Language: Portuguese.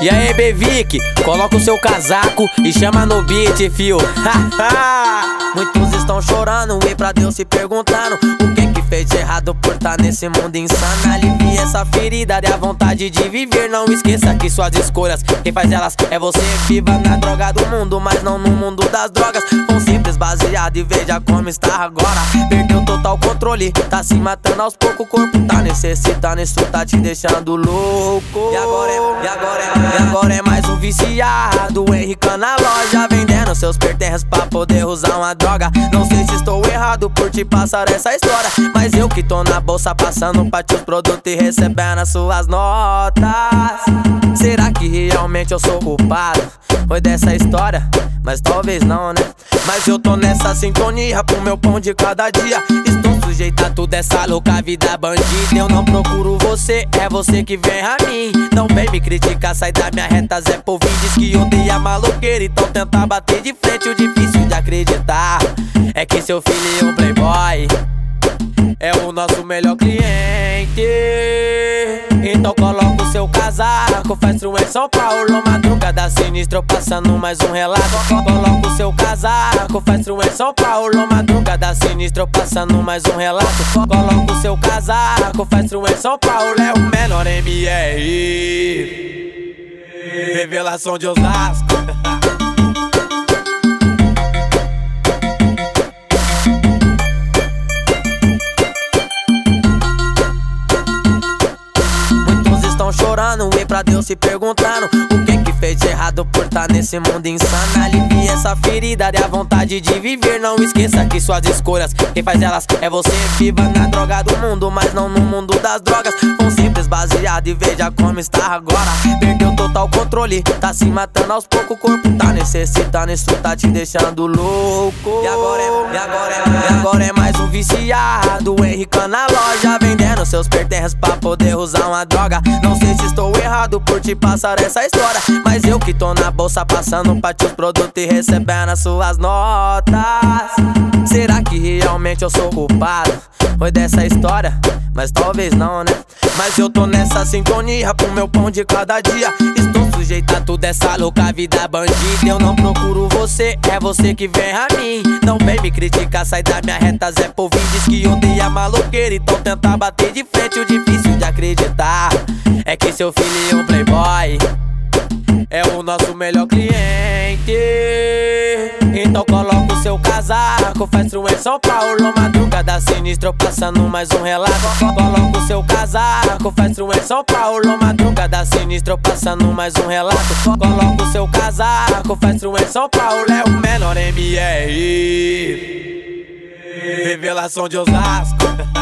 bebê Vic, coloca o seu casaco e chama no beat, fio. Muitos estão chorando e pra Deus se perguntando o que que fez de errado por estar tá nesse mundo insano. Alivie essa ferida, dê a vontade de viver. Não esqueça que suas escolhas, quem faz elas é você. Viva na droga do mundo, mas não no mundo das drogas. Com simples baseado e veja como está agora. Perdeu total controle, tá se matando aos poucos. O corpo tá necessitando, isso tá te deixando louco. E agora é, e agora é, e agora é mais um viciado. Henrique na loja vendendo seus pertences pra poder usar uma droga. Não sei se estou errado por te passar essa história. Mas eu que tô na bolsa passando pra os produtos e recebendo as suas notas. Será que realmente eu sou culpado? Foi dessa história? Mas talvez não, né? Mas eu tô nessa sintonia pro meu pão de cada dia. Estou sujeito a tudo essa louca vida bandida. Eu não procuro você, é você que vem a mim. Não vem me criticar, sai da minha reta, Zé Povinho. Diz que odeia maloqueira, então tenta bater de frente. O difícil de acreditar é que seu filho é um playboy. É o nosso melhor cliente. Então coloca o seu casaco, faz tru em São Paulo, madrugada sinistra, passando mais um relato. Coloca o seu casaco, faz tru em São Paulo, madrugada sinistra, passando mais um relato. Coloca o seu casaco, tru em São Paulo, é o menor MR. Revelação de Osasco. chorando e pra Deus se perguntando o que fez de errado por tá nesse mundo insano. Alivie essa ferida, dê a vontade de viver. Não esqueça que suas escolhas, quem faz elas é você. Viva na droga do mundo, mas não no mundo das drogas. Um simples baseado e veja como está agora. Perdeu total controle, tá se matando aos poucos. O corpo tá necessitando, isso tá te deixando louco. E agora é, e agora é, e agora é mais um viciado. Henrique vendendo seus pertences pra poder usar uma droga. Não sei se estou errado por te passar essa história. Mas eu que tô na bolsa passando pra te os produtos e recebendo as suas notas. Será que realmente eu sou culpado? Foi dessa história? Mas talvez não, né? Mas eu tô nessa sintonia pro meu pão de cada dia. Estou sujeito a tudo essa louca vida bandida. Eu não procuro você, é você que vem a mim. Não vem me criticar, sai da minha reta, Zé Povinho. Diz que odeia maloqueira, então tenta bater de frente. O difícil de acreditar é que seu filho é um playboy. É o nosso melhor cliente. Então coloca o seu casaco, faz tru em São Paulo, madrugada sinistra, passando mais um relato. Coloca seu faz tru em São Paulo, madrugada sinistra, passando mais um relato. Coloca seu faz tru em São Paulo, é o menor MR. Revelação de Osasco.